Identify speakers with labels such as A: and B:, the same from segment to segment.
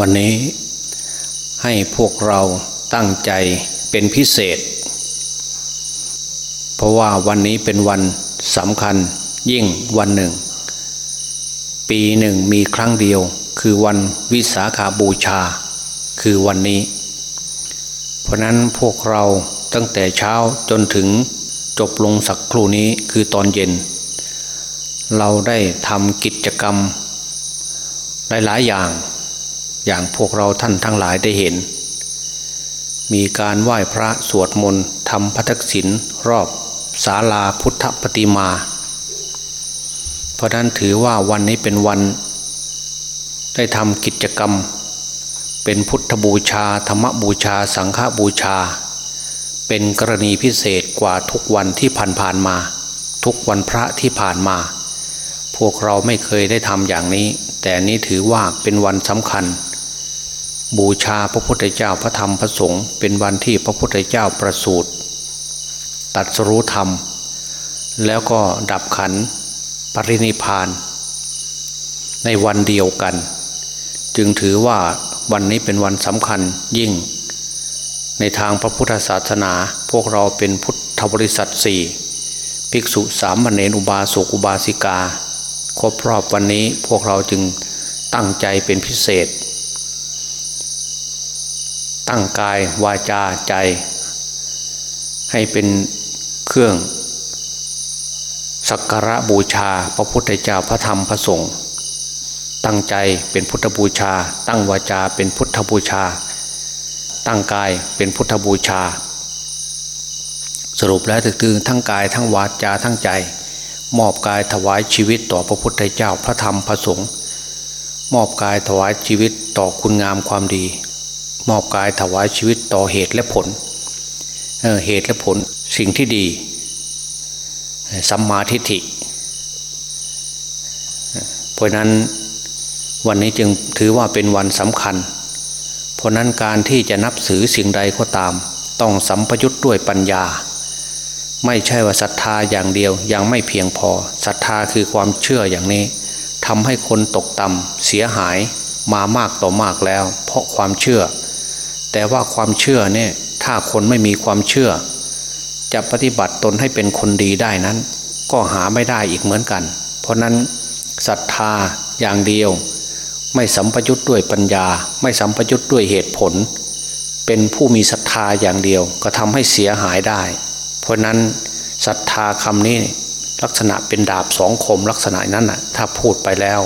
A: วันนี้ให้พวกเราตั้งใจเป็นพิเศษ เพราะว่าวันนี้เป็นวันสำคัญยิ่งวันหนึ่ง ปีหนึ่งมีครั้งเดียว คือวันวิสาขาบูชา คือวันนี้ เพราะนั้นพวกเราตั้งแต่เช้าจนถึงจบลงสักครู่นี้คือตอนเย็น เราได้ทำกิจกรรมหลายๆอย่าง อย่างพวกเราท่านทั้งหลายได้เห็น มีการไหว้พระสวดมนต์ทำพัฒศินรอบศาลาพุทธปฏิมา เพราะนั้นถือว่าวันนี้เป็นวัน ได้ทำกิจกรรม เป็นพุทธบูชา ธรรมบูชา สังฆบูชา เป็นกรณีพิเศษกว่าทุกวันที่ผ่านๆมา ทุกวันพระที่ผ่านมา พวกเราไม่เคยได้ทำอย่างนี้ แต่นี้ถือว่าเป็นวันสำคัญ บูชาพระพุทธเจ้าพระธรรมพระสงฆ์เป็นวันที่พระพุทธเจ้าประสูติตัดสรู้ธรรม แล้วก็ดับขันปรินิพาน ในวันเดียวกัน จึงถือว่าวันนี้เป็นวันสำคัญยิ่ง ในทางพระพุทธศาสนาพวกเราเป็นพุทธบริษัทสี่ภิกษุสามมเณรอุบาสกอุบาสิกา ครบรอบวันนี้พวกเราจึงตั้งใจเป็นพิเศษ ตั้งกายวาจาใจ ให้เป็นเครื่องสักการะบูชา พระพุทธเจ้าพระธรรมพระสงฆ์ตั้งใจเป็นพุทธบูชา ตั้งวาจาเป็นพุทธบูชา ตั้งกายเป็นพุทธบูชา สรุปแล้วถือทั้งกายทั้งวาจาทั้งใจ มอบกายถวายชีวิตต่อพระพุทธเจ้าพระธรรมพระสงฆ์มอบกายถวายชีวิตต่อคุณงามความดี มอบกายถวายชีวิตต่อเหตุและผลเเหตุและผลสิ่งที่ดีสัมมาทิฏฐิเพราะนั้นวันนี้จึงถือว่าเป็นวันสำคัญ เพราะนั้นการที่จะนับสือสิ่งใดก็ตาม ต้องสัมปยุทธ์ด้วยปัญญา ไม่ใช่ว่าศรัทธาอย่างเดียวยังไม่เพียงพอศรัทธาคือความเชื่ออย่างนี้ทำให้คนตกต่ำเสียหายมามากต่อมากแล้ว เพราะความเชื่อ แต่ว่าความเชื่อเนี่ยถ้าคนไม่มีความเชื่อ จะปฏิบัติตนให้เป็นคนดีได้นั้น ก็หาไม่ได้อีกเหมือนกัน เพราะนั้นศรัทธาอย่างเดียว ไม่สัมปยุทธ์ด้วยปัญญา ไม่สัมปยุทธ์ด้วยเหตุผล เป็นผู้มีศรัทธาอย่างเดียว ก็ทำให้เสียหายได้ เพราะนั้นศรัทธาคำนี้ลักษณะเป็นดาบสองคมลักษณะนั้นนะถ้าพูดไปแล้ว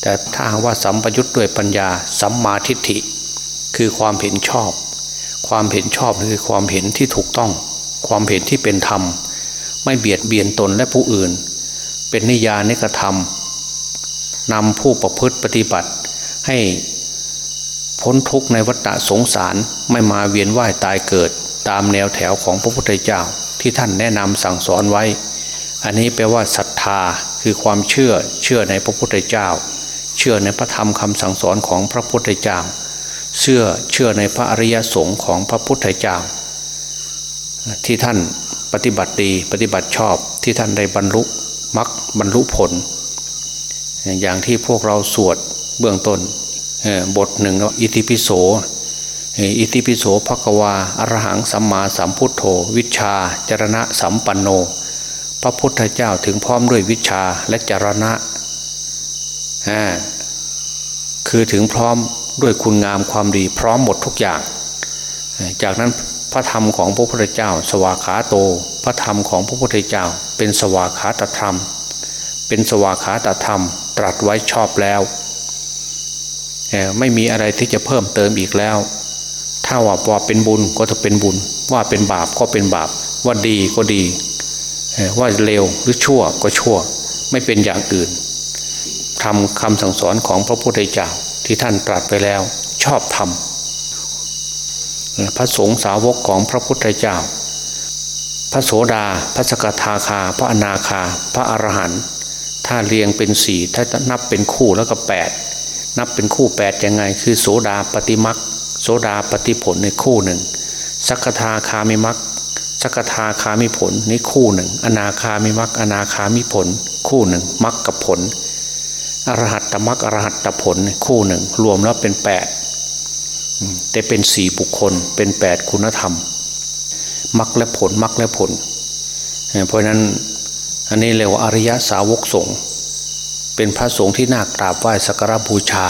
A: แต่ถ้าว่าสัมปยุทธ์ด้วยปัญญาสัมมาทิฏฐิ คือความเห็นชอบ ความเห็นชอบคือความเห็นที่ถูกต้อง ความเห็นที่เป็นธรรม ไม่เบียดเบียนตนและผู้อื่น เป็นนิยานิกระทำนำผู้ประพฤติปฏิบัติ ให้พ้นทุกข์ในวัฏสงสารไม่มาเวียนว่ายตายเกิด ตามแนวแถวของพระพุทธเจ้าที่ท่านแนะนำสั่งสอนไว้ อันนี้แปลว่าศรัทธาคือความเชื่อเชื่อในพระพุทธเจ้า เชื่อในพระธรรมคำสั่งสอนของพระพุทธเจ้า เชื่อเชื่อในพระอริยสงฆ์ของพระพุทธเจ้า ที่ท่านปฏิบัติดีปฏิบัติชอบที่ท่านได้บรรลุมรรคบรรลุผล อย่างที่พวกเราสวดเบื้องต้นบทหนึ่งเนาอิติปิโสอิติปิโสภควาอรหังสัมมาสัมพุทโธ วิชาจรณะสัมปันโน พระพุทธเจ้าถึงพร้อมด้วยวิชาและจรณะคือถึงพร้อม ด้วยคุณงามความดีพร้อมหมดทุกอย่าง จากนั้นพระธรรมของพระพุทธเจ้า สวาขาโต พระธรรมของพระพุทธเจ้า เป็นสวาขาตธรรม เป็นสวาขาตธรรม ตรัสไว้ชอบแล้ว ไม่มีอะไรที่จะเพิ่มเติมอีกแล้ว ถ้าว่าว่าเป็นบุญก็จะเป็นบุญ ว่าเป็นบาปก็เป็นบาป ว่าดีก็ดี ว่าเลวหรือชั่วก็ชั่ว ไม่เป็นอย่างอื่นทำคำสั่งสอนของพระพุทธเจ้า ที่ท่านตรัสไปแล้วชอบธรรมพระสงฆ์สาวกของพระพุทธเจ้า พระโสดา พระสกทาคา พระอนาคา พระอรหันต์ถ้าเรียงเป็นสี่ถ้านับเป็นคู่แล้วก็แปดนับเป็นคู่แปดยังไง คือโสดาปฏิมักโสดาปฏิผลในคู่หนึ่งสกทาคามิมักสกทาคามิผลในคู่หนึ่ง อนาคามิมักอนาคามิผล คู่หนึ่งมักกับผล อรหัตตมรรคอรหัตตผลคู่หนึ่ง รวมแล้วเป็นแปดแต่เป็นสี่บุคคลเป็นแปดคุณธรรมมรรคและผลมรรคและผล เพราะนั้นอันนี้เรียกว่าอริยสาวกสงฆ์เป็นพระสงฆ์ที่น่ากราบไหว้สักการบูชา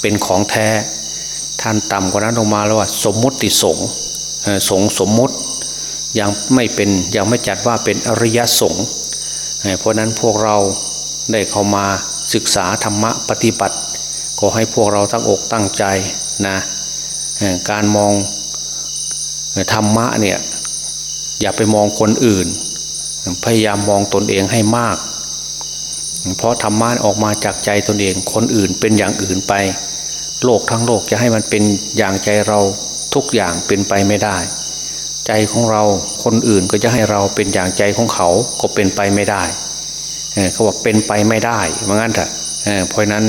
A: เป็นของแท้ ท่านต่ำกว่านั้นลงมาแล้วว่า สมมติสงฆ์สงฆ์สมมติยังไม่เป็นยังไม่จัดว่าเป็นอริยสงฆ์เพราะนั้นพวกเราได้เข้ามา ศึกษาธรรมะปฏิบัติ ก็ให้พวกเราตั้งอกตั้งใจนะการมองธรรมะเนี่ยอย่าไปมองคนอื่น พยายามมองตนเองให้มาก เพราะธรรมะออกมาจากใจตนเองคนอื่นเป็นอย่างอื่นไป โลกทั้งโลกจะให้มันเป็นอย่างใจเราทุกอย่างเป็นไปไม่ได้ ใจของเราคนอื่นก็จะให้เราเป็นอย่างใจของเขาก็เป็นไปไม่ได้ เขาบอกเป็นไปไม่ได้เหมือนกันเถอะเพราะนั้น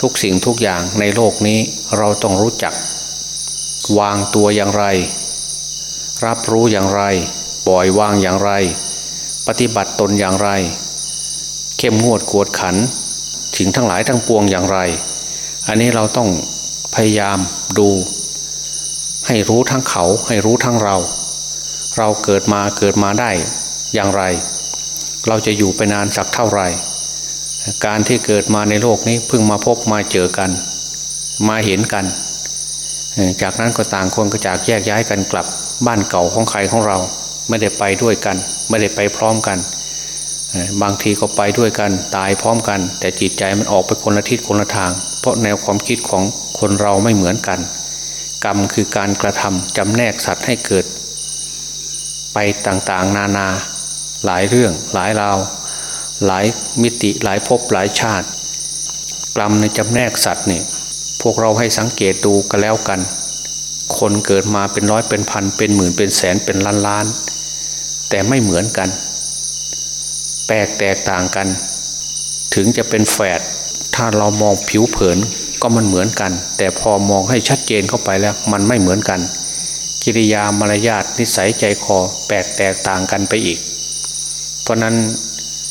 A: ทุกสิ่งทุกอย่างในโลกนี้เราต้องรู้จัก วางตัวอย่างไร รับรู้อย่างไรปล่อยวางอย่างไร ปฏิบัติตนอย่างไร เข้มงวดกวดขันสิ่งทั้งหลายทั้งปวงอย่างไร อันนี้เราต้องพยายามดู ให้รู้ทั้งเขาให้รู้ทั้งเรา เราเกิดมาเกิดมาได้อย่างไร เราจะอยู่ไปนานสักเท่าไหร่ การที่เกิดมาในโลกนี้เพิ่งมาพบมาเจอกัน มาเห็นกัน จากนั้นก็ต่างคนก็จากแยกย้ายกันกลับ บ้านเก่าของใครของเรา ไม่ได้ไปด้วยกัน ไม่ได้ไปพร้อมกัน บางทีก็ไปด้วยกันตายพร้อมกัน แต่จิตใจมันออกไปคนละทิศคนละทาง เพราะแนวความคิดของคนเราไม่เหมือนกัน กรรมคือการกระทำจำแนกสัตว์ให้เกิด ไปต่างๆ นานา หลายเรื่องหลายราว หลายมิติหลายภพหลายชาติ กรรมในจำแนกสัตว์นี่พวกเราให้สังเกตดูกันแล้วกัน คนเกิดมาเป็นร้อยเป็นพันเป็นหมื่นเป็นแสนเป็นล้านล้าน แต่ไม่เหมือนกันแปลกแตกต่างกัน ถึงจะเป็นแฝดถ้าเรามองผิวเผินก็มันเหมือนกัน แต่พอมองให้ชัดเจนเข้าไปแล้วมันไม่เหมือนกัน กิริยามารยาทนิสัยใจคอแปลกแตกต่างกันไปอีก เพราะนั้น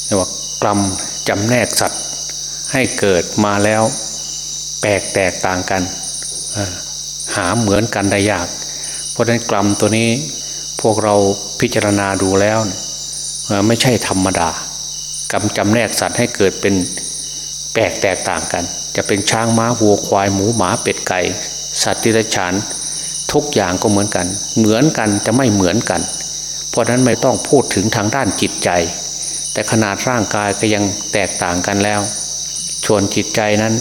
A: เรียกว่ากรรมจำแนกสัตว์ให้เกิดมาแล้วแปลกแตกต่างกัน หาเหมือนกันได้ยาก เพราะนั้นกรรมตัวนี้พวกเราพิจารณาดูแล้วไม่ใช่ธรรมดากรรมจำแนกสัตว์ให้เกิดเป็นแปลกแตกต่างกัน จะเป็นช้างม้าวัวควายหมูหมาเป็ดไก่ สัตว์ที่ไรฉานทุกอย่างก็เหมือนกัน เหมือนกันจะไม่เหมือนกันเราะนั้นไม่ต้องพูดถึงทางด้านจิตใจ แต่ขนาดร่างกายก็ยังแตกต่างกันแล้วชวนจิตใจนั้น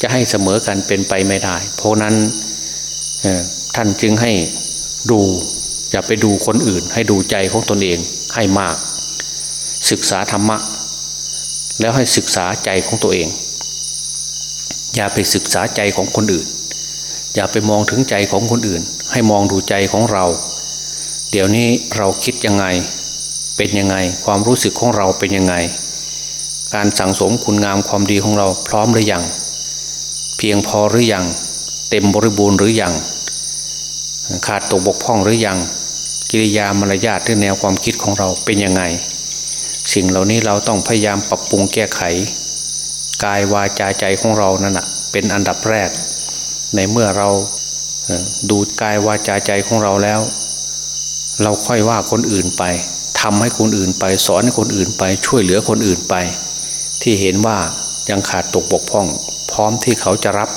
A: จะให้เสมอกันเป็นไปไม่ได้ เพราะนั้นท่านจึงให้ดูอย่าไปดูคนอื่น ให้ดูใจของตนเองให้มาก ศึกษาธรรมะ แล้วให้ศึกษาใจของตัวเอง อย่าไปศึกษาใจของคนอื่น อย่าไปมองถึงใจของคนอื่น ให้มองดูใจของเรา ดี๋ยวนี้เราคิดยังไง เป็นยังไง ความรู้สึกของเราเป็นยังไง การสั่งสมคุณงามความดีของเราพร้อมหรือยัง เพียงพอหรืออยัง เต็มบริบูรณ์หรืออยัง ขาดตกบกพร่องหรืออยัง กิริยามารยาทหรือแนวความคิดของเราเป็นยังไง สิ่งเหล่านี้เราต้องพยายามปรับปรุงแก้ไข กายวาจาใจของเรานั่นแหะเป็นอันดับแรก ในเมื่อเราดูกายวาจาใจของเราแล้ว เราค่อยว่าคนอื่นไปทำให้คนอื่นไป สอนให้คนอื่นไป ช่วยเหลือคนอื่นไป ที่เห็นว่ายังขาดตกบกพร่อง พร้อมที่เขาจะรับ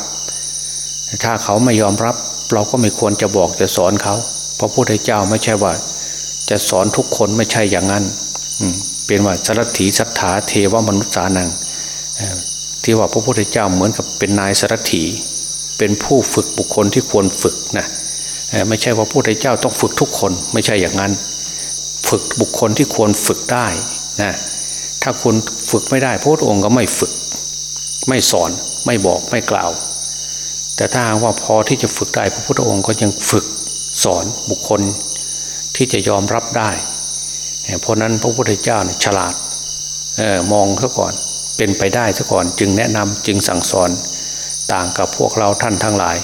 A: ถ้าเขาไม่ยอมรับ เราก็ไม่ควรจะบอกจะสอนเขา เพราะพระพุทธเจ้าไม่ใช่ว่า จะสอนทุกคนไม่ใช่อย่างนั้นเป็นว่าสรัตถีสัทธาเทวมนุษย์สานังที่ว่าพระพุทธเจ้าเหมือนกับเป็นนายสรัตถีเป็นผู้ฝึกบุคคลที่ควรฝึกนะ ไม่ใช่ว่าพระพุทธเจ้าต้องฝึกทุกคน ไม่ใช่อย่างนั้น ฝึกบุคคลที่ควรฝึกได้นะถ้าคุณฝึกไม่ได้พระองค์ก็ไม่ฝึก ไม่สอนไม่บอกไม่กล่าว แต่ถ้าว่าพอที่จะฝึกได้พระพุทธองค์ก็ยังฝึกสอนบุคคลที่จะยอมรับได้เพราะนั้นพระพุทธเจ้าเนี่ยฉลาดออมองซะก่อนเป็นไปได้ซะก่อนจึงแนะนำจึงสั่งสอนต่างกับพวกเราท่านทั้งหลาย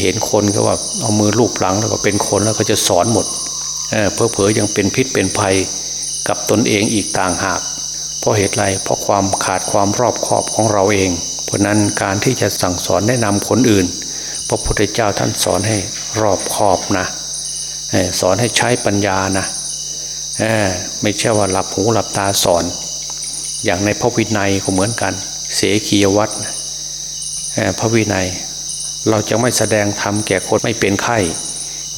A: เห็นคนก็ว่าเอามือลูบหลังแล้วก็เป็นคนแล้วก็จะสอนหมดเเพอเพอยังเป็นพิษเป็นภัยกับตนเองอีกต่างหาก เพราะเหตุไรเพราะความขาดความรอบคอบของเราเอง เพราะนั้นการที่จะสั่งสอนแนะนำคนอื่น พระพุทธเจ้าท่านสอนให้รอบคอบนะสอนให้ใช้ปัญญานะไม่ใช่ว่าหลับหูหลับตาสอน อย่างในพระวินัยก็เหมือนกัน เสกียวัตรพระวินัย เราจะไม่แสดงธรรมแก่คนไม่เป็นไข้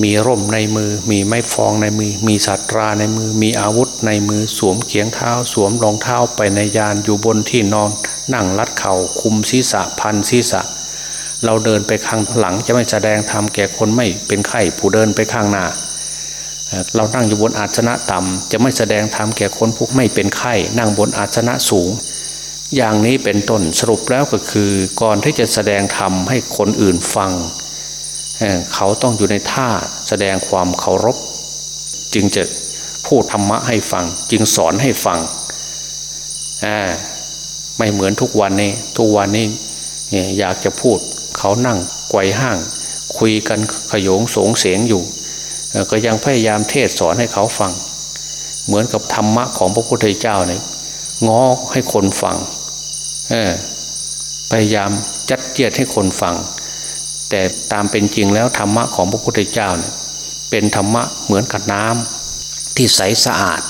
A: มีร่มในมือ มีไม้ฟองในมือ มีสัตราในมือ มีอาวุธในมือ สวมเขียงเท้า สวมรองเท้าไปในยานอยู่บนที่นอน นั่งรัดเข่าคุมศีรษะพันศีรษะ เราเดินไปข้างหลังจะไม่แสดงธรรมแก่คนไม่เป็นไข้ ผู้เดินไปข้างหน้า เรานั่งอยู่บนอาสนะต่ำจะไม่แสดงธรรมแก่คนผู้ไม่เป็นไข้ นั่งบนอาสนะสูง อย่างนี้เป็นต้นสรุปแล้วก็คือก่อนที่จะแสดงธรรมให้คนอื่นฟังเขาต้องอยู่ในท่าแสดงความเคารพ จึงจะพูดธรรมะให้ฟัง จึงสอนให้ฟังไม่เหมือนทุกวันนี้ทุกวันนี้อยากจะพูด เขานั่งไกวห้าง คุยกันขยงสงเสียงอยู่ ก็ยังพยายามเทศสอนให้เขาฟัง เหมือนกับธรรมะของพระพุทธเจ้าเนี่ยง้อให้คนฟัง พยายามจัดเจียดให้คนฟัง แต่ตามเป็นจริงแล้วธรรมะของพระพุทธเจ้าเนี่ยเป็นธรรมะเหมือนกับน้ำที่ใสสะอาด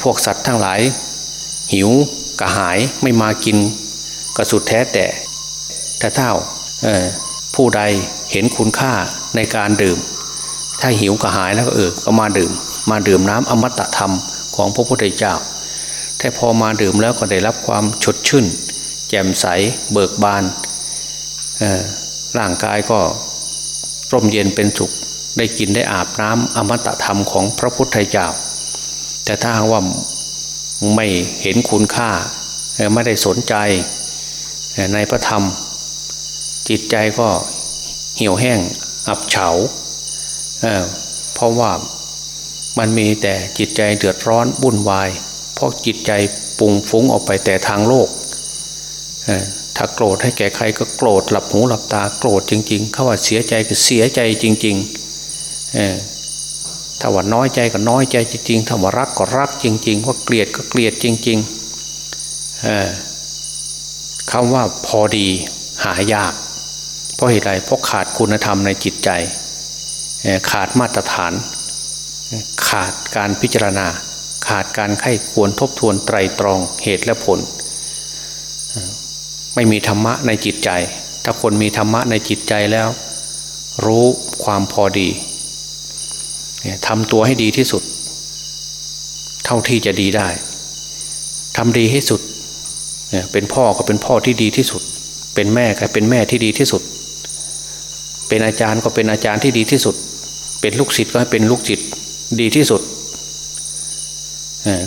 A: พวกสัตว์ทั้งหลาย หิวกระหายไม่มากินกระสุดแท้แต่ถ้าเท่าผู้ใดเห็นคุณค่าในการดื่ม ถ้าหิวกระหายแล้วก็เออก็มาดื่ม มาดื่มน้ำอมตะธรรมของพระพุทธเจ้า ถ้าพอมาดื่มแล้วก็ได้รับความชดชื่น แจ่มใสเบิกบานร่างกายก็ร่มเย็นเป็นสุข ได้กินได้อาบน้ำอมตะธรรมของพระพุทธเจ้า แต่ถ้าว่าไม่เห็นคุณค่า ไม่ได้สนใจในพระธรรม จิตใจก็เหี่ยวแห้งอับเฉาเเพราะว่ามันมีแต่จิตใจเดือดร้อนวุ่นวาย เพราะจิตใจปุ่งฟุ้งออกไปแต่ทางโลก ถ้าโกรธให้แก่ใครก็โกรธหลับหูหลับตาโกรธจริงๆ เขาว่าเสียใจก็เสียใจจริงๆถ้าว่าน้อยใจก็น้อยใจจริงๆถ้าว่ารักก็รักจริง ๆ ว่าเกลียดก็เกลียดจริงๆคำว่าพอดีหายาก เพราะเหตุไรเพราะขาดคุณธรรมในจิตใจ ขาดมาตรฐาน ขาดการพิจารณา ขาดการไข้ควรทบทวนไตรตรองเหตุและผล ไม่มีธรรมะในจิตใจ ถ้าคนมีธรรมะในจิตใจแล้ว รู้ความพอดีทำตัวให้ดีที่สุด เท่าที่จะดีได้ทำดีให้สุดเป็นพ่อก็เป็นพ่อที่ดีที่สุด เป็นแม่ก็เป็นแม่ที่ดีที่สุด เป็นอาจารย์ก็เป็นอาจารย์ที่ดีที่สุด เป็นลูกศิษย์ก็ให้เป็นลูกศิษย์ดีที่สุด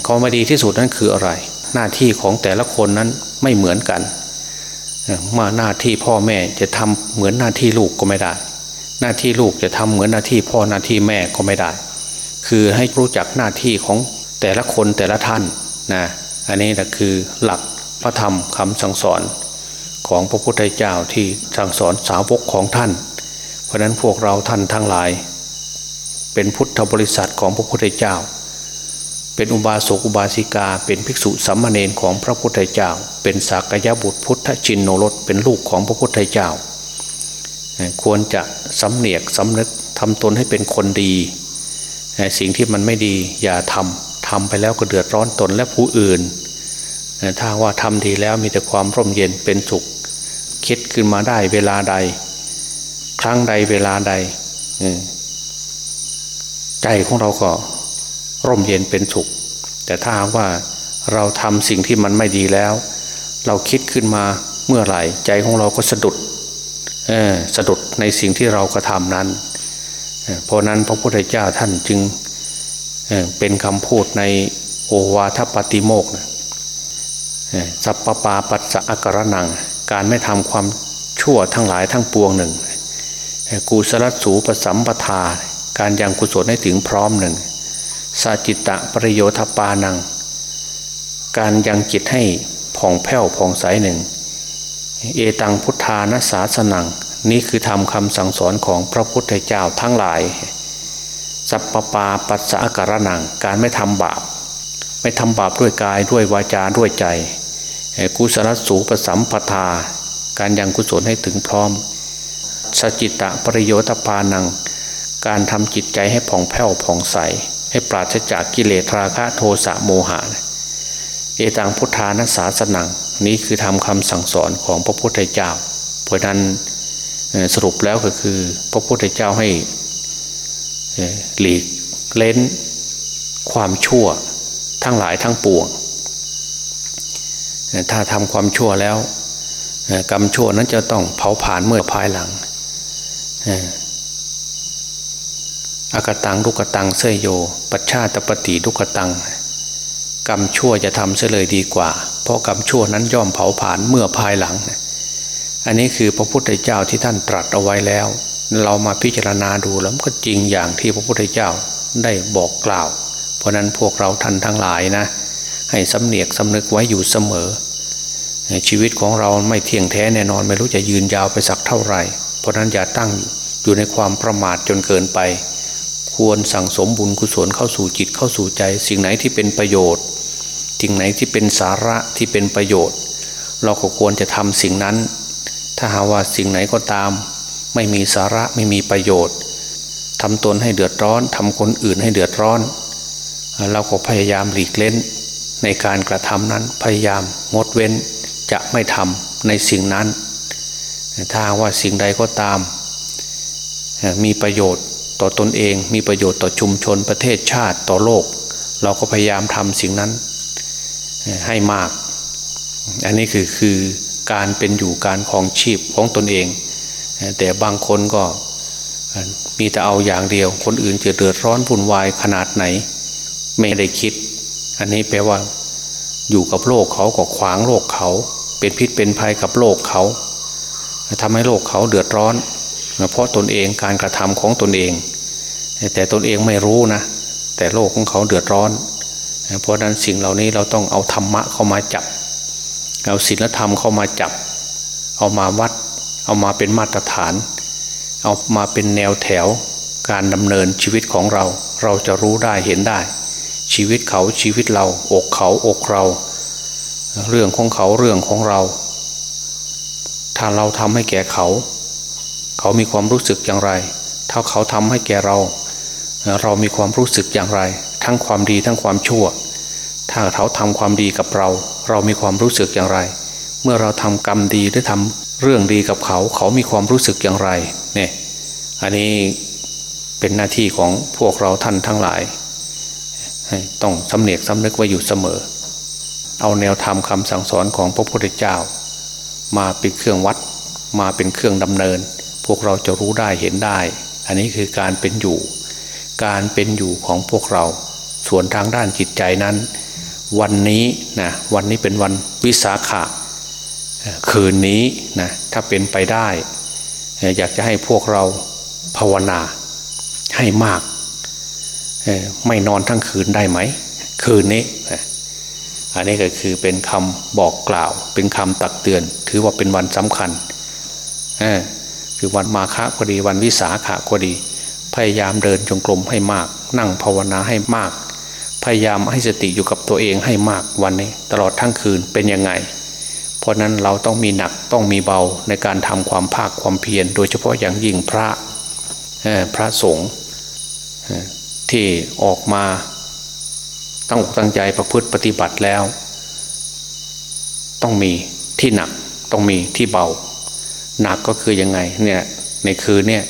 A: ข้อมาดีที่สุดนั่นคืออะไร หน้าที่ของแต่ละคนนั้นไม่เหมือนกันมาหน้าที่พ่อแม่จะทำเหมือนหน้าที่ลูกก็ไม่ได้ หน้าที่ลูกจะทำเหมือนหน้าที่พ่อหน้าที่แม่ก็ไม่ได้ คือให้รู้จักหน้าที่ของแต่ละคนแต่ละท่านนะอันนี้แหละคือหลักพระธรรมคำสั่งสอนของพระพุทธเจ้าที่สั่งสอนสาวกของท่าน เพราะนั้นพวกเราท่านทั้งหลาย เป็นพุทธบริษัทของพระพุทธเจ้า เป็นอุบาสกอุบาสิกา เป็นภิกษุสัมมาเนนของพระพุทธเจ้า เป็นสากยบุตรพุทธชินโนรสเป็นลูกของพระพุทธเจ้า ควรจะสำเนียกสำนึกทำตนให้เป็นคนดี สิ่งที่มันไม่ดีอย่าทำทำไปแล้วก็เดือดร้อนตนและผู้อื่น ถ้าว่าทำดีแล้วมีแต่ความร่มเย็นเป็นสุข คิดขึ้นมาได้เวลาใด ครั้งใดเวลาใด ใจของเราก็ ร่มเย็นเป็นสุข แต่ถ้าว่าเราทำสิ่งที่มันไม่ดีแล้ว เราคิดขึ้นมาเมื่อไหร่ใจของเราก็สะดุดสะดุดในสิ่งที่เรากระทำนั้นเพราะนั้นพระพุทธเจ้าท่านจึงเป็นคำพูดในโอวาทปฏิโมกนะสัพปปาปัสสะอกระนัง การไม่ทำความชั่วทั้งหลายทั้งปวงหนึ่งกุศลสูปสัมปทา การยังกุศลให้ถึงพร้อมหนึ่ง สาจิตตะประโยชน์ปานัง การยังจิตให้ผ่องแผ้วผ่องใสหนึ่ง เอตังพุทธานาสาสนัง นี่คือทำคำสั่งสอนของพระพุทธเจ้าทั้งหลาย สัพปปาปัสสะการนัง การไม่ทำบาป ไม่ทำบาปด้วยกายด้วยวาจาด้วยใจ กุศลสูปสัมปทา การยังกุศลให้ถึงพร้อมสจิตะปริโยตปานัง การทำจิตใจให้ผ่องแผ้วผ่องใส ให้ปราศจากกิเลสราคะโทสะโมหะ เอตังพุทธานัสสาสนังนี้คือทำคำสั่งสอนของพระพุทธเจ้า เพราะนั้นสรุปแล้วก็คือ พระพุทธเจ้าให้หลีกเล้นความชั่วทั้งหลายทั้งปวง ถ้าทำความชั่วแล้วกรรมชั่วนั้นจะต้องเผาผลาญเมื่อภายหลัง อากตังลุกตังเสยโย ปัชชาตปฏิลุกตัง กรรมชั่วจะทำเสเลยดีกว่า เพราะกรรมชั่วนั้นย่อมเผาผลาญเมื่อภายหลัง อันนี้คือพระพุทธเจ้าที่ท่านตรัสเอาไว้แล้ว เรามาพิจารณาดูแล้วก็จริงอย่างที่พระพุทธเจ้าได้บอกกล่าว เพราะนั้นพวกเราท่านทั้งหลายนะ ให้สำเนียกสำนึกไว้อยู่เสมอ ชีวิตของเราไม่เที่ยงแท้แน่นอนไม่รู้จะยืนยาวไปสักเท่าไหร่ เพราะนั้นอย่าตั้งอยู่ในความประมาทจนเกินไป ควรสั่งสมบุญกุศลเข้าสู่จิตเข้าสู่ใจ สิ่งไหนที่เป็นประโยชน์ สิ่งไหนที่เป็นสาระที่เป็นประโยชน์ เราก็ควรจะทำสิ่งนั้น ถ้าหาว่าสิ่งไหนก็ตาม ไม่มีสาระไม่มีประโยชน์ทำตนให้เดือดร้อนทำคนอื่นให้เดือดร้อน เราก็พยายามหลีกเล่น ในการกระทำนั้นพยายามงดเว้นจะไม่ทำในสิ่งนั้นถ้าว่าสิ่งใดก็ตาม มีประโยชน์ ต่อตนเองมีประโยชน์ต่อชุมชนประเทศชาติต่อโลก เราก็พยายามทำสิ่งนั้นให้มาก อันนี้คือคือการเป็นอยู่การของชีพของตนเอง แต่บางคนก็มีแต่เอาอย่างเดียว คนอื่นจะเดือดร้อนวุ่นวายขนาดไหน ไม่ได้คิด อันนี้แปลว่า อยู่กับโลกเขาก็ขวางโลกเขา เป็นพิษเป็นภัยกับโลกเขาทำให้โลกเขาเดือดร้อน เพราะตนเองการกระทำของตนเอง แต่ตนเองไม่รู้นะ แต่โลกของเขาเดือดร้อน เพราะนั้นสิ่งเหล่านี้เราต้องเอาธรรมะเข้ามาจับ เอาศีลธรรมเข้ามาจับ เอามาวัด เอามาเป็นมาตรฐาน เอามาเป็นแนวแถวการดำเนินชีวิตของเรา เราจะรู้ได้เห็นได้ ชีวิตเขาชีวิตเรา อกเขาอกเรา เรื่องของเขาเรื่องของเรา ถ้าเราทำให้แก่เขา เขามีความรู้สึกอย่างไร ถ้าเขาทำให้แก่เรา เรามีความรู้สึกอย่างไร ทั้งความดีทั้งความชั่ว ถ้าเขาทำความดีกับเรา เรามีความรู้สึกอย่างไร เมื่อเราทำกรรมดีหรือทำเรื่องดีกับเขา เขามีความรู้สึกอย่างไรเนี่ยอันนี้เป็นหน้าที่ของพวกเราท่านทั้งหลายต้องสำเนียกสำนึกไว้อยู่เสมอ เอาแนวธรรมคำสั่งสอนของพระพุทธเจ้า มาเป็นเครื่องวัดมาเป็นเครื่องดำเนิน พวกเราจะรู้ได้เห็นได้ อันนี้คือการเป็นอยู่ การเป็นอยู่ของพวกเรา ส่วนทางด้านจิตใจนั้น วันนี้นะวันนี้เป็นวันวิสาขะคืนนี้นะถ้าเป็นไปได้ อยากจะให้พวกเราภาวนาให้มาก ไม่นอนทั้งคืนได้ไหม คืนนี้ อันนี้ก็คือเป็นคำบอกกล่าว เป็นคำตักเตือน ถือว่าเป็นวันสำคัญ คือวันมาฆะก็ดีวันวิสาขะก็ดี พยายามเดินจงกรมให้มาก นั่งภาวนาให้มาก พยายามให้สติอยู่กับตัวเองให้มากวันนี้ ตลอดทั้งคืนเป็นยังไง เพราะนั้นเราต้องมีหนักต้องมีเบาในการทำความภาคความเพียรโดยเฉพาะอย่างยิ่งพระพระสงฆ์ที่ออกมาตั้งอกตั้งใจประพฤติปฏิบัติแล้ว ต้องมีที่หนักต้องมีที่เบา หนักก็คือยังไงเนี่ยในคืนเนี่ย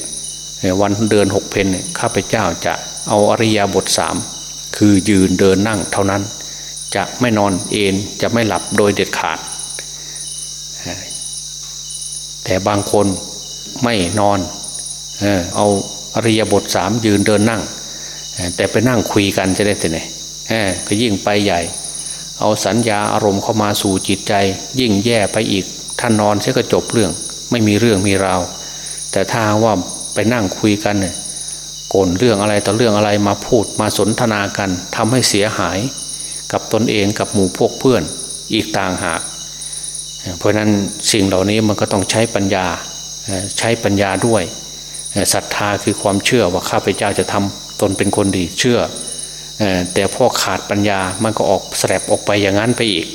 A: วันเดือนหกเพนเนี่ยข้าพเจ้าจะเอาอริยบทสามคือยืนเดินนั่งเท่านั้น จะไม่นอนเอนจะไม่หลับโดยเด็ดขาด แต่บางคนไม่นอนเอาอริยบทสามยืนเดินนั่ง แต่ไปนั่งคุยกันจะได้แต่ไหนก็ยิ่งไปใหญ่ เอาสัญญาอารมณ์เข้ามาสู่จิตใจ ยิ่งแย่ไปอีกท่านนอนเสียก็จบเรื่อง ไม่มีเรื่องมีราว แต่ถ้าว่าไปนั่งคุยกันเนี่ยโกนเรื่องอะไรต่อเรื่องอะไรมาพูดมาสนทนากันทำให้เสียหายกับตนเองกับหมู่พวกเพื่อนอีกต่างหาก เพราะนั้นสิ่งเหล่านี้มันก็ต้องใช้ปัญญาใช้ปัญญาด้วยศรัทธาคือความเชื่อว่าข้าพเจ้าจะทำตนเป็นคนดีเชื่อ แต่พอขาดปัญญามันก็ออกแสบออกไปอย่างนั้นไปอีก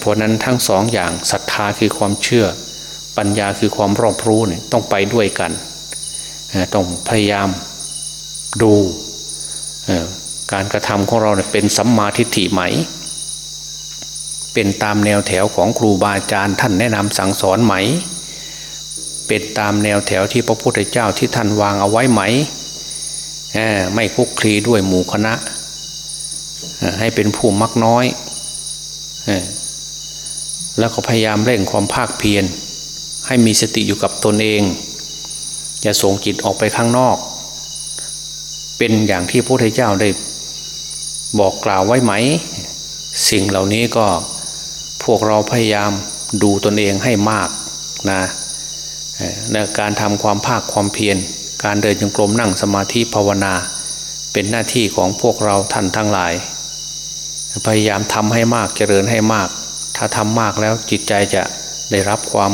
A: เพราะนั้นทั้งสองอย่างศรัทธาคือความเชื่อ ปัญญาคือความรอบรู้เนี่ยต้องไปด้วยกันต้องพยายามดูการกระทำของเราเนี่ยเป็นสัมมาทิฏฐิไหม เป็นตามแนวแถวของครูบาอาจารย์ท่านแนะนำสั่งสอนไหม เป็นตามแนวแถวที่พระพุทธเจ้าที่ท่านวางเอาไว้ไหมไม่คุกคลีด้วยหมู่คณะให้เป็นผู้มักน้อยแล้วก็พยายามเร่งความภาคเพียร ให้มีสติอยู่กับตนเอง อย่าส่งจิตออกไปข้างนอก เป็นอย่างที่พระพุทธเจ้าได้บอกกล่าวไว้ไหม สิ่งเหล่านี้ก็พวกเราพยายามดูตนเองให้มากนะในการทำความภาคความเพียร การเดินจงกรมนั่งสมาธิภาวนา เป็นหน้าที่ของพวกเราท่านทั้งหลาย พยายามทำให้มากเจริญให้มาก ถ้าทำมากแล้วจิตใจจะได้รับความ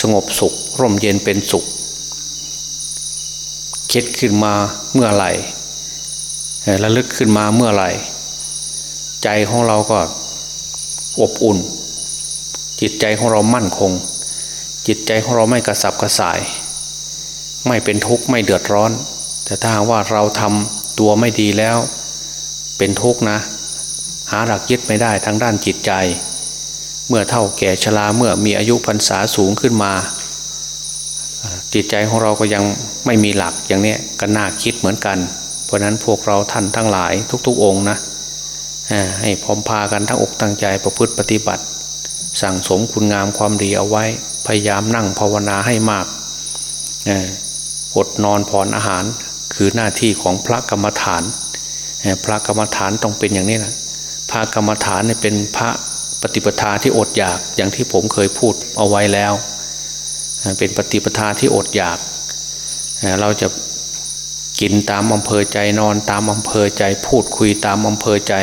A: สงบสุข ร่มเย็นเป็นสุข คิดขึ้นมาเมื่อไหร่ระลึกขึ้นมาเมื่อไหร่ ใจของเราก็อบอุ่น จิตใจของเรามั่นคง จิตใจของเราไม่กระสับกระส่าย ไม่เป็นทุกข์ไม่เดือดร้อน แต่ถ้าว่าเราทำตัวไม่ดีแล้ว เป็นทุกข์นะ หาหลักยึดไม่ได้ทางด้านจิตใจ เมื่อเท่าแก่ชราเมื่อมีอายุพรรษาสูงขึ้นมา จิตใจของเราก็ยังไม่มีหลักอย่างนี้ก็น่าคิดเหมือนกัน เพราะนั้นพวกเราท่านทั้งหลายทุก ๆ องค์นะให้พร้อมพากันทั้งอกตั้งใจประพฤติปฏิบัติ สั่งสมคุณงามความดีเอาไว้ พยายามนั่งภาวนาให้มากอดนอนผ่อนอาหาร คือหน้าที่ของพระกรรมฐาน พระกรรมฐานต้องเป็นอย่างนี้นะพระกรรมฐานเนี่ยเป็นพระ ปฏิปทาที่อดอยากอย่างที่ผมเคยพูดเอาไว้แล้ว เป็นปฏิปทาที่อดอยาก เราจะกินตามอำเภอใจนอนตามอำเภอใจพูดคุยตามอำเภอใจ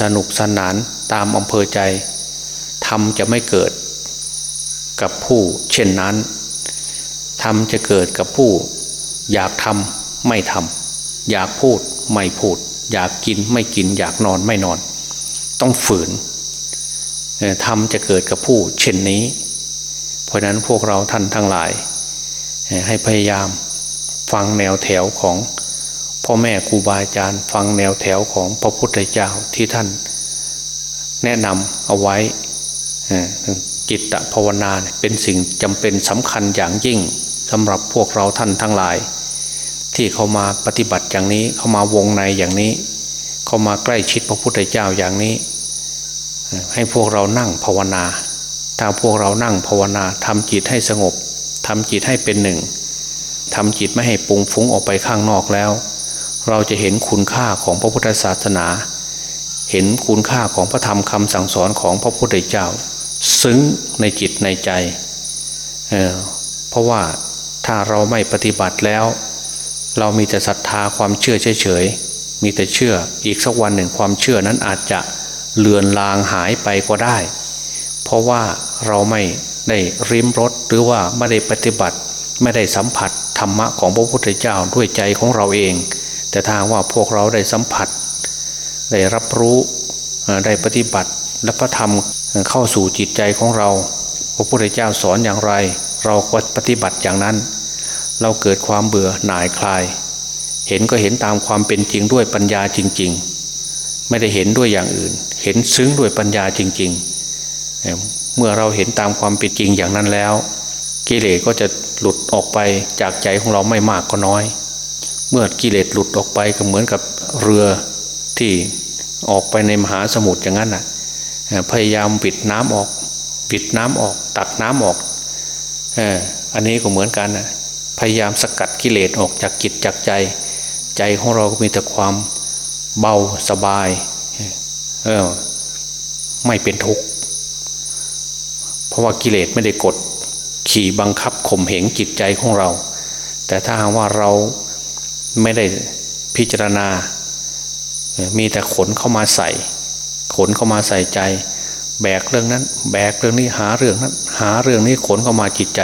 A: สนุกสนานตามอำเภอใจทำจะไม่เกิดกับผู้เช่นนั้นทำจะเกิดกับผู้ อยากทำไม่ทำอยากพูดไม่พูด อยากกินไม่กิน อยากนอนไม่นอน ต้องฝืน ทำจะเกิดกับผู้เช่นนี้ เพราะนั้นพวกเราท่านทั้งหลาย ให้พยายามฟังแนวแถวของพ่อแม่ครูบาอาจารย์ ฟังแนวแถวของพระพุทธเจ้าที่ท่านแนะนำเอาไว้จิตตภาวนาเป็นสิ่งจำเป็นสำคัญอย่างยิ่งสำหรับพวกเราท่านทั้งหลาย ที่เขามาปฏิบัติอย่างนี้เขามาวงในอย่างนี้ เขามาใกล้ชิดพระพุทธเจ้าอย่างนี้ ให้พวกเรานั่งภาวนา ถ้าพวกเรานั่งภาวนาทำจิตให้สงบทำจิตให้เป็นหนึ่งทำจิตไม่ให้ปุงฟุ้งออกไปข้างนอกแล้ว เราจะเห็นคุณค่าของพระพุทธศาสนา เห็นคุณค่าของพระธรรมคำสั่งสอนของพระพุทธเจ้า ซึ้งในจิตในใจเเพราะว่าถ้าเราไม่ปฏิบัติแล้ว เรามีแต่ศรัทธาความเชื่อเฉยๆมีแต่เชื่ออีกสักวันหนึ่งความเชื่อนั้นอาจจะ เลือนลางหายไปก็ได้ เพราะว่าเราไม่ได้ริมรถหรือว่าไม่ได้ปฏิบัติ ไม่ได้สัมผัสธรรมะของพระพุทธเจ้าด้วยใจของเราเอง แต่ทางว่าพวกเราได้สัมผัส ได้รับรู้ได้ปฏิบัติและพระธรรมเข้าสู่จิตใจของเรา พระพุทธเจ้าสอนอย่างไร เราก็ปฏิบัติอย่างนั้น เราเกิดความเบื่อหน่ายคลาย เห็นก็เห็นตามความเป็นจริงด้วยปัญญาจริง ๆ ไม่ได้เห็นด้วยอย่างอื่น เห็นซึ้งด้วยปัญญาจริง ๆ เมื่อเราเห็นตามความเป็นจริงอย่างนั้นแล้ว กิเลสก็จะหลุดออกไปจากใจของเราไม่มากก็น้อย เมื่อกิเลสหลุดออกไปก็เหมือนกับเรือที่ออกไปในมหาสมุทรอย่างนั้นน่ะพยายามปิดน้ำออก ปิดน้ำออก ตักน้ำออกอันนี้ก็เหมือนกันนะพยายามสกัดกิเลสออกจากจิตจากใจ ใจของเราก็มีแต่ความเบาสบาย เออ ไม่เป็นทุกข์เพราะว่ากิเลสไม่ได้กด ขี่บังคับข่มเหงจิตใจของเรา แต่ถ้าหากว่าเราไม่ได้พิจารณา มีแต่ขนเข้ามาใส่ ขนเข้ามาใส่ใจ แบกเรื่องนั้น แบกเรื่องนี้หาเรื่องนั้น หาเรื่องนี้ขนเข้ามาจิตใจ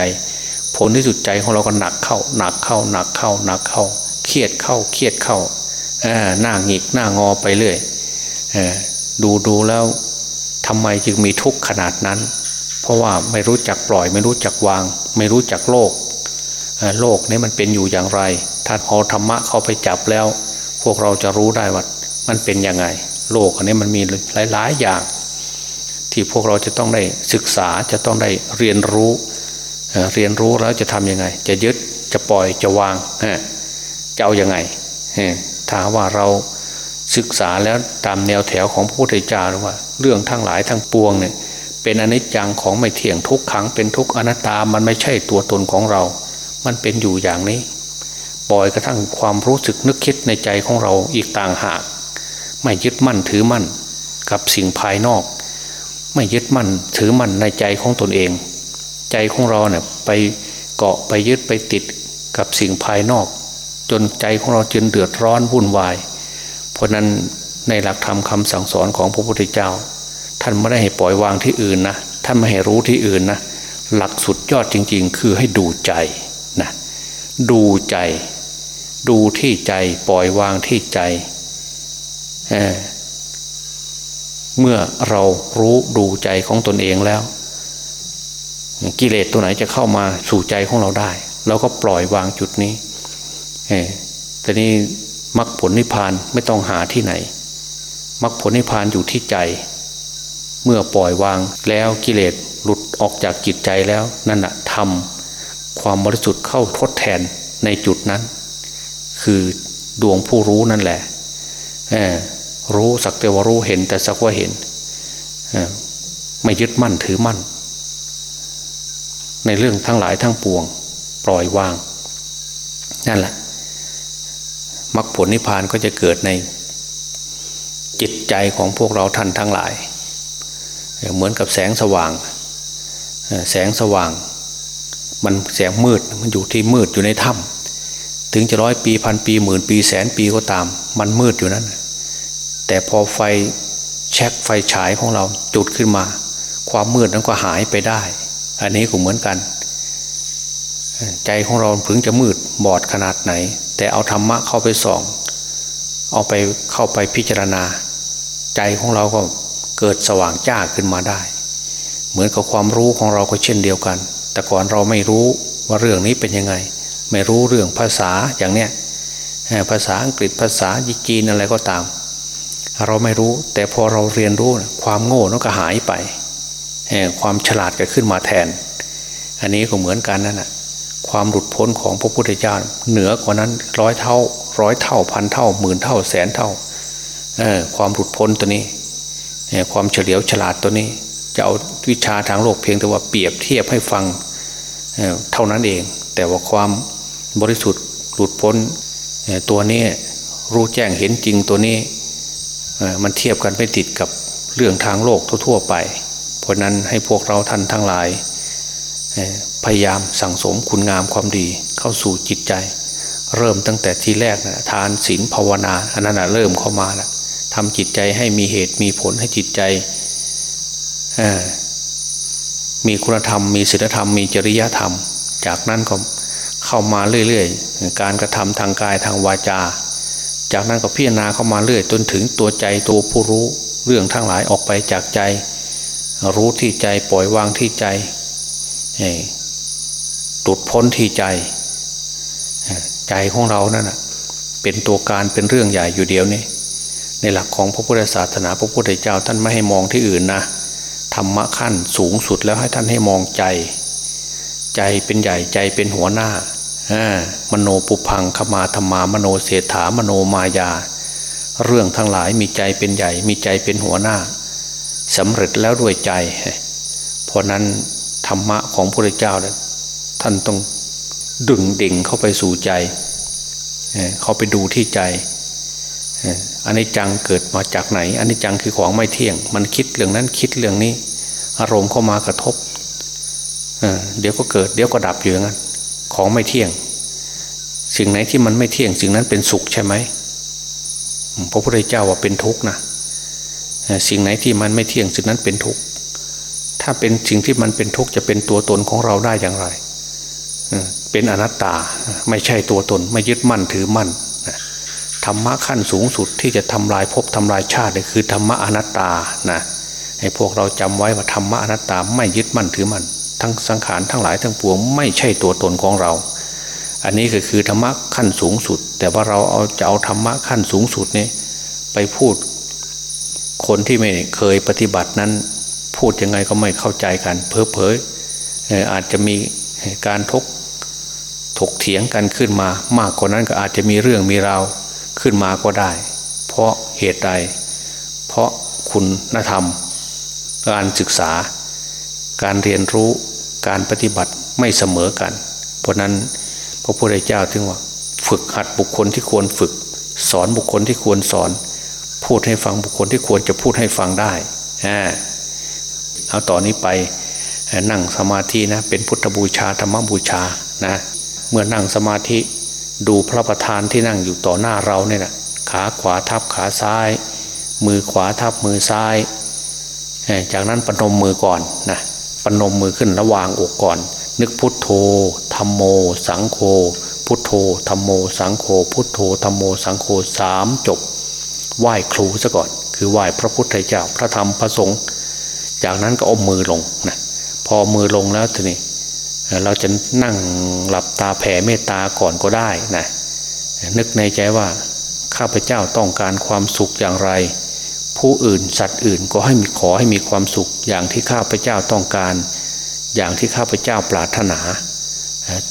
A: ผลที่สุดใจของเราก็หนักเข้า หนักเข้า หนักเข้า หนักเข้า เครียดเข้า เครียดเข้าหน้าหงิกหน้างอไปเรื่อย ดูดูแล้วทำไมจึงมีทุกข์ขนาดนั้น เพราะว่าไม่รู้จักปล่อย ไม่รู้จักวาง ไม่รู้จักโลก โลกนี้มันเป็นอยู่อย่างไร ถ้าพอธรรมะเข้าไปจับแล้ว พวกเราจะรู้ได้ว่ามันเป็นยังไง โลกอันนี้มันมีหลายๆอย่าง ที่พวกเราจะต้องได้ศึกษาจะต้องได้เรียนรู้ เรียนรู้แล้วจะทำยังไง จะยึดจะปล่อยจะวางจะเอาอยัางไงถ้าว่าเรา ศึกษาแล้วตามแนวแถวของพระพุทธเจ้าว่า เรื่องทั้งหลายทั้งปวงเนี่ยเป็นอนิจจังของไม่เที่ยงทุกขังเป็นทุกอนัตตามันไม่ใช่ตัวตนของเรา มันเป็นอยู่อย่างนี้ปล่อยกระทั่งความรู้สึกนึกคิดในใจของเราอีกต่างหาก ไม่ยึดมั่นถือมั่นกับสิ่งภายนอก ไม่ยึดมั่นถือมั่นในใจของตนเอง ใจของเราเนี่ยไปเกาะไปยึดไปติดกับสิ่งภายนอก จนใจของเราจนเดือดร้อนวุ่นวาย เพราะนั้นในหลักธรรมคาสั่งสอนของพระพุทธเจ้า ท่านไม่ได้ให้ปล่อยวางที่อื่นนะท่านไม่ให้รู้ที่อื่นนะหลักสุดยอดจริง ๆ คือให้ดูใจนะดูใจ ดูที่ใจปล่อยวางที่ใจเเมื่อเรารู้ดูใจของตนเองแล้ว กิเลสตัวไหนจะเข้ามาสู่ใจของเราได้เราก็ปล่อยวางจุดนี้แต่นี้ มรรคผลนิพพานไม่ต้องหาที่ไหนมรรคผลนิพพานอยู่ที่ใจ เมื่อปล่อยวางแล้วกิเลสหลุดออกจากจิตใจแล้วนั่นแหะทำความบริสุทธิ์เข้าทดแทนในจุดนั้น คือดวงผู้รู้นั่นแหละรู้สักแต่ว่ารู้เห็นแต่สักว่าเห็นไม่ยึดมั่นถือมั่น ในเรื่องทั้งหลายทั้งปวง ปล่อยวาง นั่นแหละ มรรคผลนิพพานก็จะเกิดในจิตใจของพวกเราท่านทั้งหลาย เหมือนกับแสงสว่าง แสงสว่าง มันแสงมืดมันอยู่ที่มืดอยู่ในถ้ำถึงจะร้อยปีพันปีหมื่นปีแสนปีก็ตาม มันมืดอยู่นั้น แต่พอไฟแช็คไฟฉายของเราจุดขึ้นมา ความมืดนั้นก็หายไปได้ อันนี้ก็เหมือนกัน ใจของเราพึงจะมืดบอดขนาดไหน แต่เอาธรรมะเข้าไปส่อง เอาไปเข้าไปพิจารณา ใจของเราก็เกิดสว่างจ้าขึ้นมาได้ เหมือนกับความรู้ของเราก็เช่นเดียวกัน แต่ก่อนเราไม่รู้ว่าเรื่องนี้เป็นยังไง ไม่รู้เรื่องภาษาอย่างเนี้ยภาษาอังกฤษภาษาจีนอะไรก็ตาม เราไม่รู้ แต่พอเราเรียนรู้ความโง่นั่นก็หายไปความฉลาดก็ขึ้นมาแทน อันนี้ก็เหมือนกันนั่นแหะ ความหลุดพ้นของพระพุทธเจ้าเหนือกว่านั้นร้อยเท่าร้อยเท่าพันเท่าหมื่นเท่าแสนเท่าความหลุดพ้นตัวนี้ความเฉลียวฉลาดตัวนี้ จะเอาวิชาทางโลกเพียงแต่ว่าเปรียบเทียบให้ฟังเท่านั้นเอง แต่ว่าความบริสุทธิ์หลุดพ้นตัวนี้รู้แจ้งเห็นจริงตัวนี้มันเทียบกันไม่ติดกับเรื่องทางโลกทั่ว ๆ ไป เพราะนั้นให้พวกเราท่านทั้งหลาย พยายามสั่งสมคุณงามความดีเข้าสู่จิตใจ เริ่มตั้งแต่ทีแรกนะทานศีลภาวนาอันนั้นนะเริ่มเข้ามาแล้วทำจิตใจให้มีเหตุมีผลให้จิตใจมีคุณธรรม มีศีลธรรมมีจริยธรรม จากนั้นก็เข้ามาเรื่อยๆ การกระทำทางกายทางวาจา จากนั้นก็พิจารณาเข้ามาเรื่อยจนถึงตัวใจตัวผู้รู้เรื่องทั้งหลายออกไปจากใจ รู้ที่ใจปล่อยวางที่ใจ หลุดพ้นที่ใจ ใจของเรานั่นเป็นตัวการเป็นเรื่องใหญ่อยู่เดียวนี้ในหลักของพระพุทธศาสนา พระพุทธเจ้าท่านไม่ให้มองที่อื่นนะธรรมะขั้นสูงสุดแล้วให้ท่านให้มองใจ ใจเป็นใหญ่ใจเป็นหัวหน้ามโนปุพังขมาธรรมามโนเศรษฐามโนมายา เรื่องทั้งหลายมีใจเป็นใหญ่ มีใจเป็นหัวหน้าสำเร็จแล้วด้วยใจ เพราะนั้นธรรมะของพระเจ้าเนี่ย ท่านต้องดึงดิ่งเข้าไปสู่ใจ เขาไปดูที่ใจอันนี้จังเกิดมาจากไหน อันนี้จังคือของไม่เที่ยง มันคิดเรื่องนั้นคิดเรื่องนี้ อารมณ์เข้ามากระทบเดี๋ยวก็เกิด เดี๋ยวก็ดับอยู่งั้นของไม่เที่ยง สิ่งไหนที่มันไม่เที่ยง สิ่งนั้นเป็นสุขใช่ไหมพระพุทธเจ้าว่าเป็นทุกข์นะสิ่งไหนที่มันไม่เที่ยง สิ่งนั้นเป็นทุกข์ถ้าเป็นสิ่งที่มันเป็นทุกข์จะเป็นตัวตนของเราได้อย่างไร เป็นอนัตตาไม่ใช่ตัวตนไม่ยึดมั่นถือมั่นธรรมะขั้นสูงสุดที่จะทำลายภพทำลายชาติคือธรรมะอนัตตานะให้พวกเราจำไว้ว่าธรรมะอนัตตาไม่ยึดมั่นถือมั่นทั้งสังขารทั้งหลายทั้งปวงไม่ใช่ตัวตนของเรา อันนี้ก็คือธรรมะขั้นสูงสุด แต่ว่าเราเอาจะเอาธรรมะขั้นสูงสุดนี้ไปพูด คนที่ไม่เคยปฏิบัตินั้น พูดยังไงก็ไม่เข้าใจกัน เพอเพออาจจะมีการทก ถกเถียงกันขึ้นมามากกว่านั้นก็อาจจะมีเรื่องมีราวขึ้นมาก็ได้ เพราะเหตุใด เพราะคุณธรรม การศึกษา การเรียนรู้การปฏิบัติไม่เสมอกัน เพราะนั้นพระพุทธเจ้าถึงว่า ฝึกหัดบุคคลที่ควรฝึก สอนบุคคลที่ควรสอน พูดให้ฟังบุคคลที่ควรจะพูดให้ฟังได้เอาต่อนนี้ไปนั่งสมาธินะเป็นพุทธบูชาธรรมบูชานะ เมื่อนั่งสมาธิดูพระประธานที่นั่งอยู่ต่อหน้าเราเนี่ยนะขาขวาทับขาซ้าย มือขวาทับมือซ้าย จากนั้นปนมมือก่อนนะปนมมือขึ้นระหว่างอกก่อน นึกพุทโธธรรมโม สังโฆพุทโธธรรมโม สังโฆพุทโธธรรมโม สังโฆสามจบ ไหว้ครูซะก่อน คือไหว้พระพุทธเจ้าพระธรรมพระสงฆ์จากนั้นก็อมมือลงนะพอมือลงแล้วทีนี้ เราจะนั่งหลับตาแผ่เมตตาก่อนก็ได้นะนึกในใจว่าข้าพเจ้าต้องการความสุขอย่างไร ผู้อื่นสัตว์อื่นก็ให้มีขอให้มีความสุขอย่างที่ข้าพเจ้าต้องการ อย่างที่ข้าพเจ้าปรารถนา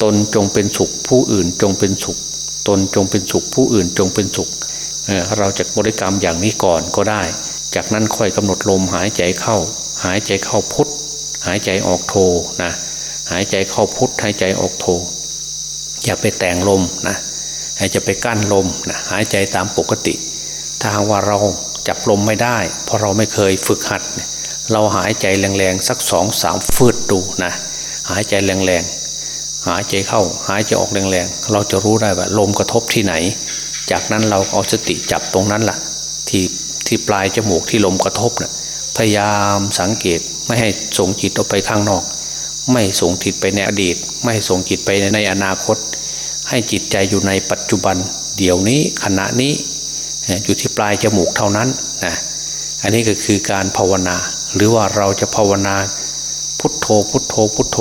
A: ตนจงเป็นสุข ผู้อื่นจงเป็นสุข ตนจงเป็นสุข ผู้อื่นจงเป็นสุข เราจะบริกรรมอย่างนี้ก่อนก็ได้ จากนั้นค่อยกำหนดลมหายใจเข้า หายใจเข้าพุทหายใจออกโทนะ หายใจเข้าพุทหายใจออกโท อย่าไปแต่งลมนะให้จะไปกั้นลมนะหายใจตามปกติ ถ้าว่าเราจับลมไม่ได้ เพราะเราไม่เคยฝึกหัด เราหายใจแรงๆสักสองสามฟืดดูนะหายใจแรงๆหายใจเข้าหายใจออกแรงๆเราจะรู้ได้ว่าลมกระทบที่ไหน จากนั้นเราเอาสติจับตรงนั้นละ่ะ ที่ที่ปลายจมูกที่ลมกระทบนะ่ะพยายามสังเกตไม่ให้ส่งจิตออกไปข้างนอก ไม่ส่งจิตไปในอดีต ไม่ส่งจิตไปในอนาคต ให้จิตใจอยู่ในปัจจุบัน เดี๋ยวนี้ขณะนี้อยู่ที่ปลายจมูกเท่านั้นนะอันนี้ก็คือการภาวนา หรือว่าเราจะภาวนาพุทโธพุทโธพุทโธ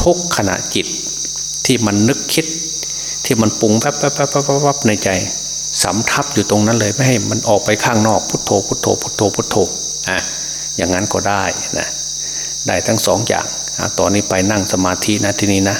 A: ทุกขณะจิต ที่มันนึกคิด ที่มันปุงแป๊บแป๊บแป๊บแป๊บในใจสำทับอยู่ตรงนั้นเลยไม่ให้มันออกไปข้างนอกพุทโธพุทโธพุทโธพุทโธอะอย่างนั้นก็ได้นะได้ทั้งสองอย่าง ตอนนี้ไปนั่งสมาธินะที่นี้นะ